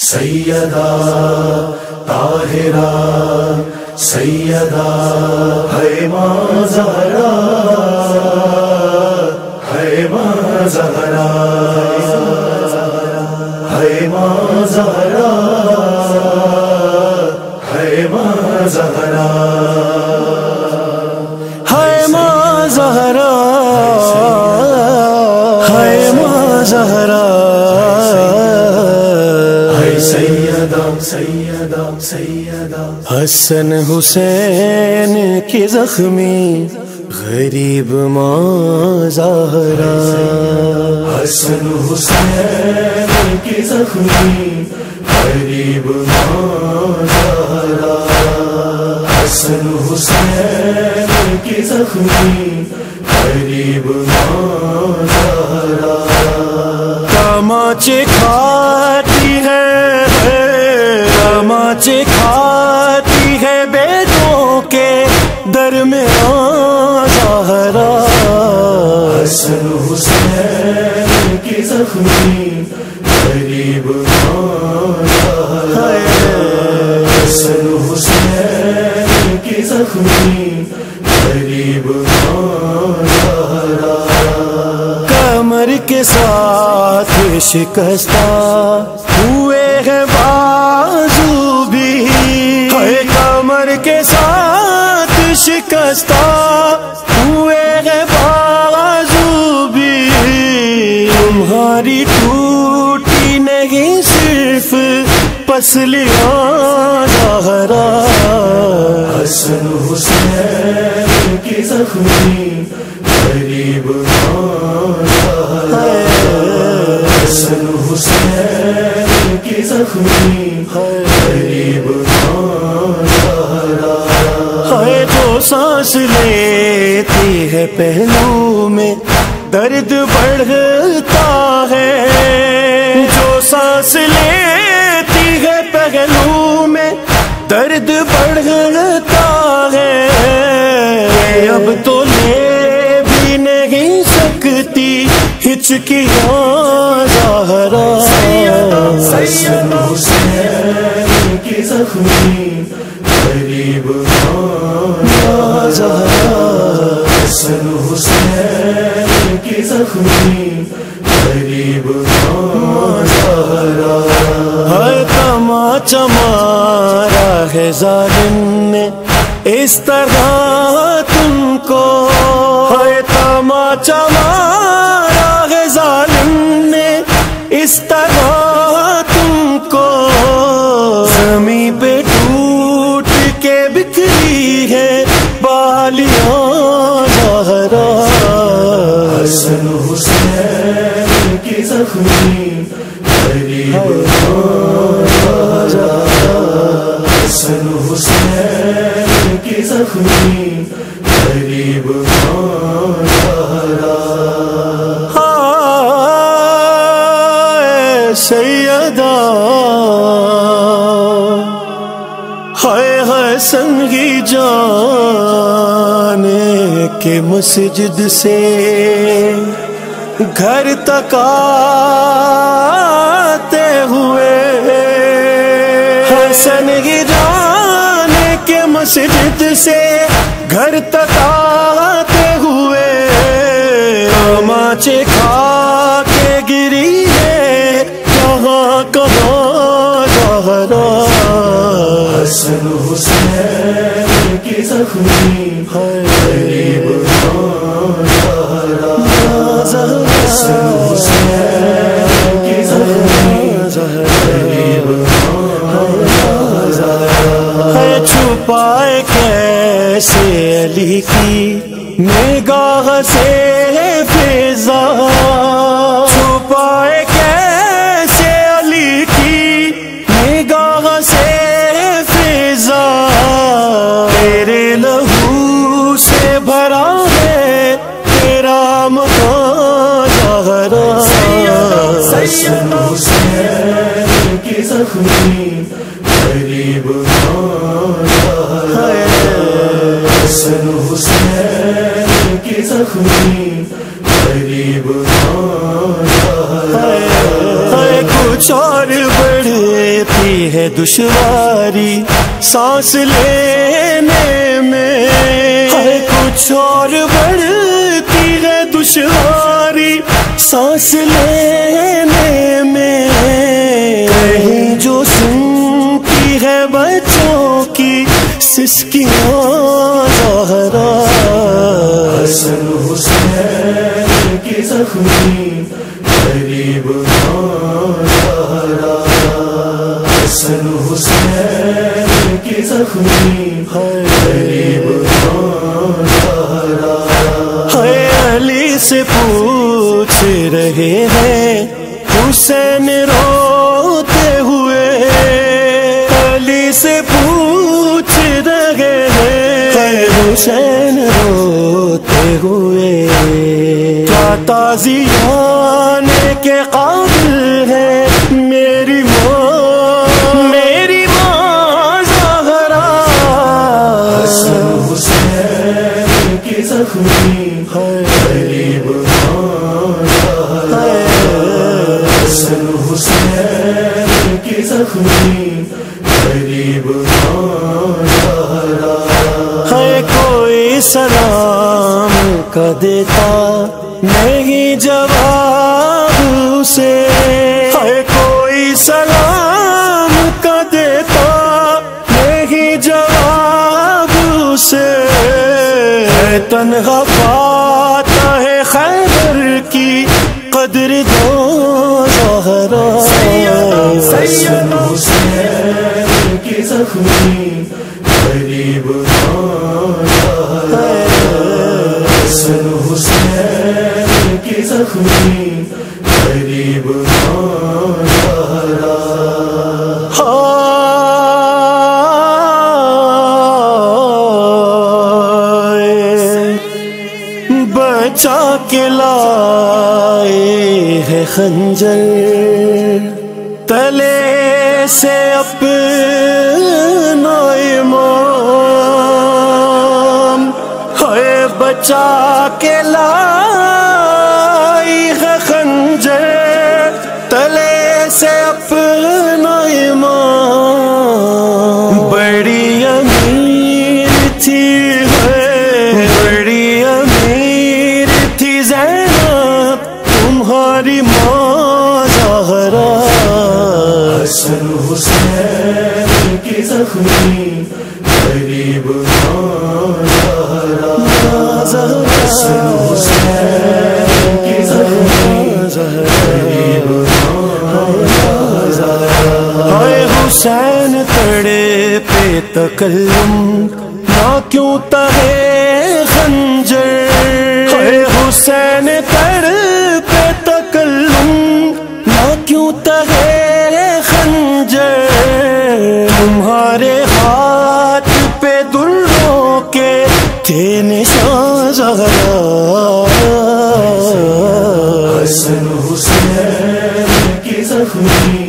سیدہ طاہرہ، سیدہ ہے ماں زہرا ہے ماں زہرا ہے ماں زہرا ہے ماں زہرا ہے ماں زہرا ہے ماں زہرا سیدہ سیدہ حسن حسین کی زخمی غریب ماں زہرا حسن حسین کی زخمی غریب ماں زہرا حسن حسین کی زخمی غریب ماں زہرا تماچے کھاتی ہے تماچے کھاتی ہے بیٹوں کے درمیان زہرا حسن حسین کی زخمی غریب حسن حسین کی زخمی غریب کمر کے ساتھ شکستہ شکستہ ہوئے ہیں بازو بھی تمہاری ٹوٹی نہیں، صرف پسلیاں زہرا حسن حسین کی زخمی سانس لیتی ہے پہلو میں، درد بڑھتا ہے۔ جو سانس لیتی ہے پہلو میں، درد بڑھتا ہے۔ اب تو لے بھی نہیں سکتی، ہچکیاں زہرا حسن حسین کی زخمی۔ حسن حسین کی زخمی غریب ماں زہرا تماچا مارا ہے ظالم نے۔ اس طرح تم کو ہے تماچا مارا ہے ظالم نے۔ اس طرح ماں زہرا ہائے سیدہ ہائے ہائے سنگی جان کے مسجد سے گھر تک آتے ہوئے حسن کی کے مسجد سے گھر تک آتے ہوئے ماچے کھا کے گری ہے کہاں کہاں زہرا؟ حسن حسین کی زخمی علی کی نگاہ سے فضا چھپائے کیسے علی کی نگاہ سے فضا تیرے لہو سے بھرا ہے، تیرا مکان زہرا۔ حسن حسین کی زخمی، غریب ماں حسن حسین کی زخمی غریب ہے کچھ اور بڑھتی ہے دشواری سانس لینے میں۔ ہے کچھ اور بڑھتی ہے دشواری سانس لینے میں۔ کہیں جو سنتی ہے بچوں کی سسکیاں حسن حسین کی زخمی غریب حسن حسین کی زخمی غریب علی سے پوچھ رہے ہیں، حسین روتے ہوئے۔ علی سے پوچھ رہے ہیں حسین۔ ہوئے۔ کیا تازیان کے قابل ہے میری ماں میری ماں زہرا۔ حسن حسین کی زخمی غریب حسن حسین کی زخمی غریب ہے کوئی سلام کا دیتا، نہیں جواب اسے۔ ہے کوئی سلام کا دیتا، نہیں جواب اسے۔ ہے تنہا پاتا ہے خیبر کی قدر دو زہرا۔ حسن حسین کی زخمی۔ حسن حسین کی زخمی غریب بچا کے لائے ہے خنجر تلے سے اپنا بچا کے لائی ہے خنجر تلے سے اپنا امام بڑی امیر تھی ہے، بڑی امیر تھی زینب، تمہاری ماں زہرا۔ حسن حسین کی زخمی، غریب حسن حسین تڑے پہ تکلم نہ کیوں تہے خنجر؟ ہائے حسین حسن حسین کی زخمی